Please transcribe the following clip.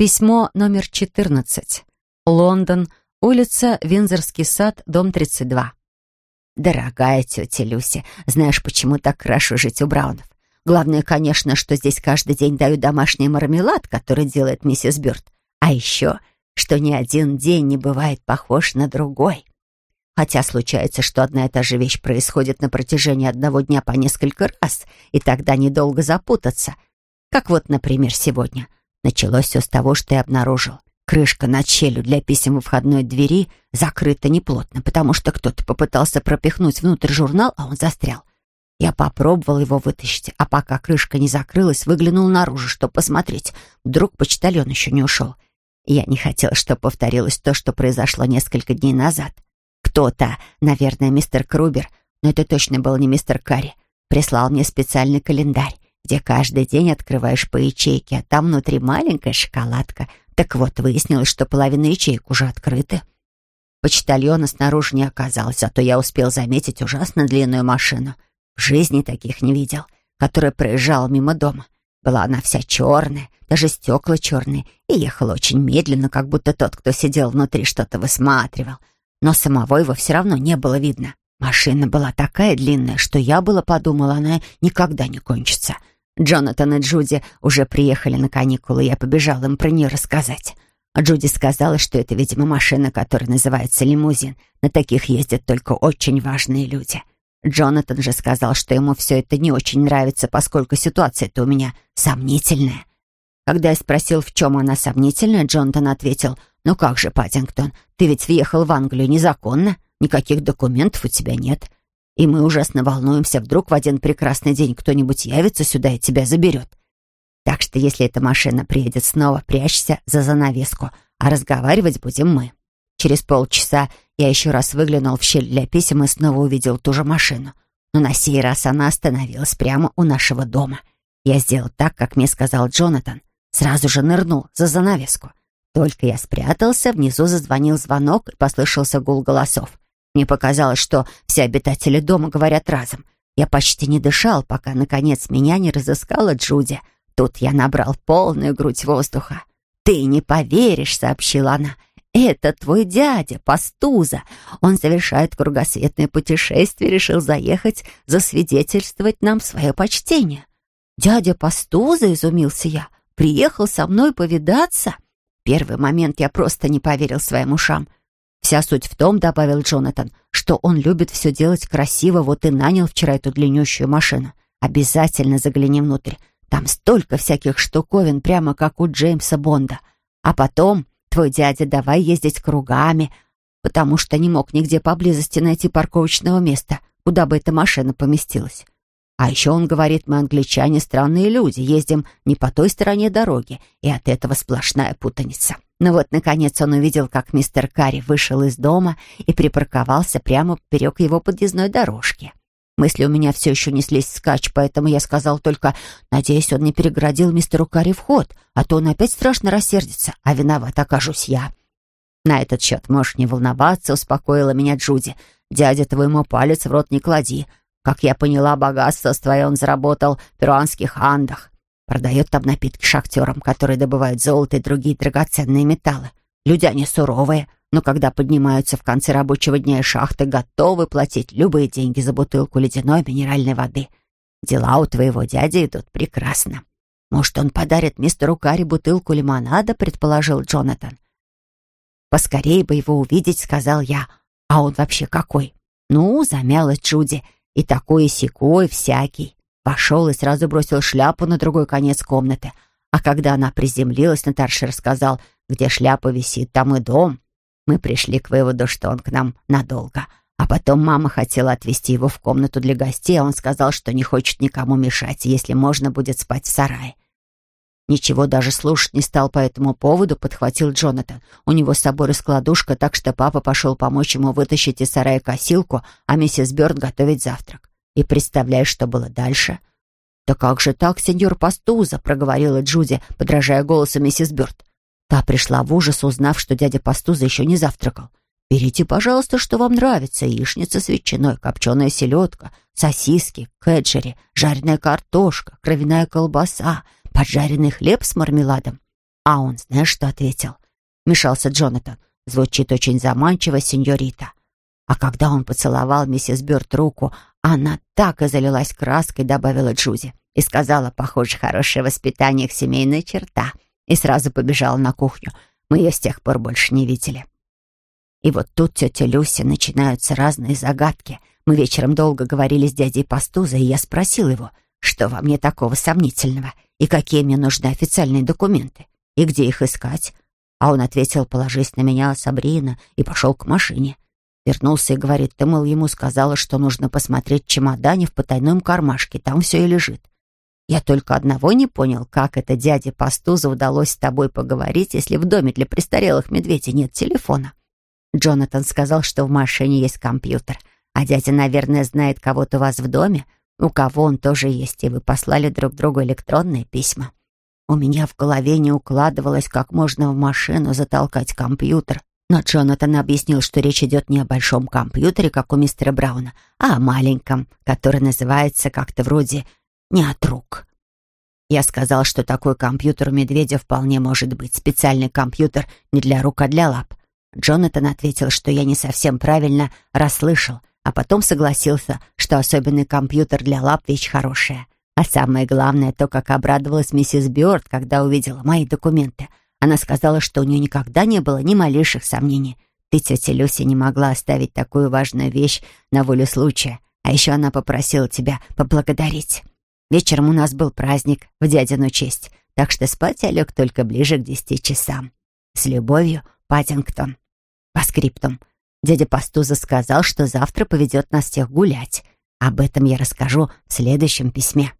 Письмо номер 14. Лондон, улица Винзорский сад, дом 32. «Дорогая тетя Люся, знаешь, почему так хорошо жить у Браунов? Главное, конечно, что здесь каждый день дают домашний мармелад, который делает миссис Бёрд. А еще, что ни один день не бывает похож на другой. Хотя случается, что одна и та же вещь происходит на протяжении одного дня по несколько раз, и тогда недолго запутаться. Как вот, например, сегодня. Началось все с того, что я обнаружил. Крышка над щелью для писем у входной двери закрыта неплотно, потому что кто-то попытался пропихнуть внутрь журнал, а он застрял. Я попробовал его вытащить, а пока крышка не закрылась, выглянул наружу, чтобы посмотреть. Вдруг почтальон еще не ушел. Я не хотел, чтобы повторилось то, что произошло несколько дней назад. Кто-то, наверное, мистер Крубер, но это точно был не мистер Карри, прислал мне специальный календарь, где каждый день открываешь по ячейке, а там внутри маленькая шоколадка. Так вот, выяснилось, что половина ячеек уже открыты. Почтальона снаружи не оказалось, а то я успел заметить ужасно длинную машину — в жизни таких не видел, которая проезжала мимо дома. Была она вся черная, даже стекла черные, и ехала очень медленно, как будто тот, кто сидел внутри, что-то высматривал. Но самого его все равно не было видно. Машина была такая длинная, что я было подумала, она никогда не кончится. Джонатан и Джуди уже приехали на каникулы, я побежала им про нее рассказать. Джуди сказала, что это, видимо, машина, которая называется лимузин. На таких ездят только очень важные люди. Джонатан же сказал, что ему все это не очень нравится, поскольку ситуация-то у меня сомнительная. Когда я спросил, в чем она сомнительная, Джонатан ответил, «Ну как же, Паддингтон, ты ведь въехал в Англию незаконно, никаких документов у тебя нет, и мы ужасно волнуемся, вдруг в один прекрасный день кто-нибудь явится сюда и тебя заберет. Так что если эта машина приедет снова, прячься за занавеску, а разговаривать будем мы». Через полчаса я еще раз выглянул в щель для писем и снова увидел ту же машину. Но на сей раз она остановилась прямо у нашего дома. Я сделал так, как мне сказал Джонатан. Сразу же нырнул за занавеску. Только я спрятался, внизу зазвонил звонок и послышался гул голосов. Мне показалось, что все обитатели дома говорят разом. Я почти не дышал, пока, наконец, меня не разыскала Джуди. Тут я набрал полную грудь воздуха. «Ты не поверишь», — сообщила она, — «Это твой дядя, Пастуза. Он совершает кругосветное путешествие, решил заехать, засвидетельствовать нам свое почтение». «Дядя Пастуза?» — изумился я. «Приехал со мной повидаться?» Первый момент я просто не поверил своим ушам. «Вся суть в том, — добавил Джонатан, — что он любит все делать красиво, вот и нанял вчера эту длиннющую машину. Обязательно загляни внутрь. Там столько всяких штуковин, прямо как у Джеймса Бонда. А потом Твой дядя давай ездить кругами, потому что не мог нигде поблизости найти парковочного места, куда бы эта машина поместилась. А еще он говорит, мы, англичане, странные люди, ездим не по той стороне дороги, и от этого сплошная путаница. Но ну вот, наконец, он увидел, как мистер Карри вышел из дома и припарковался прямо поперек его подъездной дорожки. Мысли у меня все еще неслись скач, поэтому я сказал только, надеюсь, он не переградил мистеру Карри вход, а то он опять страшно рассердится, а виноват окажусь я. На этот счет можешь не волноваться, успокоила меня Джуди. Дядя твоему палец в рот не клади. Как я поняла, богатство свое он заработал в перуанских андах. Продает там напитки шахтерам, которые добывают золото и другие драгоценные металлы. Люди они суровые, но когда поднимаются в конце рабочего дня из шахты, готовы платить любые деньги за бутылку ледяной минеральной воды. Дела у твоего дяди идут прекрасно. Может, он подарит мистеру Карри бутылку лимонада, предположил Джонатан. Поскорее бы его увидеть, сказал я. А он вообще какой? Ну, замялась Джуди. И такой, и сякой, всякий. Пошел и сразу бросил шляпу на другой конец комнаты. А когда она приземлилась, Натарша рассказал, где шляпа висит, там и дом. Мы пришли к выводу, что он к нам надолго. А потом мама хотела отвезти его в комнату для гостей, а он сказал, что не хочет никому мешать, если можно будет спать в сарае. Ничего даже слушать не стал по этому поводу, подхватил Джонатан. У него с собой раскладушка, так что папа пошел помочь ему вытащить из сарая косилку, а миссис Бёрд готовить завтрак. И представляешь, что было дальше? «Да как же так, сеньор Пастуза?» — проговорила Джуди, подражая голосу миссис Бёрд. Та пришла в ужас, узнав, что дядя Пастуза еще не завтракал. «Берите, пожалуйста, что вам нравится. Яичница с ветчиной, копченая селедка, сосиски, кэджери, жареная картошка, кровяная колбаса, поджаренный хлеб с мармеладом. А он, знаешь, что ответил? Мешался Джонатан. Звучит очень заманчиво, сеньорита. А когда он поцеловал миссис Бёрд руку, она так и залилась краской, добавила Джуди, и сказала, похоже, хорошее воспитание их семейная черта, и сразу побежала на кухню. Мы ее с тех пор больше не видели. И вот тут тетя Люся начинаются разные загадки. Мы вечером долго говорили с дядей Пастуза, и я спросил его, что во мне такого сомнительного, и какие мне нужны официальные документы, и где их искать. А он ответил, положись на меня, Сабрина, и пошел к машине. Вернулся и говорит, ты, мол, ему сказала, что нужно посмотреть в чемодане в потайном кармашке, там все и лежит. Я только одного не понял, как это дяде Пастуза удалось с тобой поговорить, если в доме для престарелых медведей нет телефона. Джонатан сказал, что в машине есть компьютер, а дядя, наверное, знает кого-то у вас в доме, у кого он тоже есть, и вы послали друг другу электронные письма. У меня в голове не укладывалось, как можно в машину затолкать компьютер, но Джонатан объяснил, что речь идет не о большом компьютере, как у мистера Брауна, а о маленьком, который называется как-то вроде «не от рук». Я сказал, что такой компьютер у медведя вполне может быть. Специальный компьютер не для рук, а для лап. Джонатан ответил, что я не совсем правильно расслышал, а потом согласился, что особенный компьютер для лап — вещь хорошая. А самое главное, то, как обрадовалась миссис Бёрд, когда увидела мои документы — она сказала, что у нее никогда не было ни малейших сомнений. Ты, тетя Люся, не могла оставить такую важную вещь на волю случая. А еще она попросила тебя поблагодарить. Вечером у нас был праздник в дядину честь, так что спать я лег только ближе к десяти часам. С любовью, Паддингтон. По скриптум. Дядя Пастуза сказал, что завтра поведет нас всех гулять. Об этом я расскажу в следующем письме.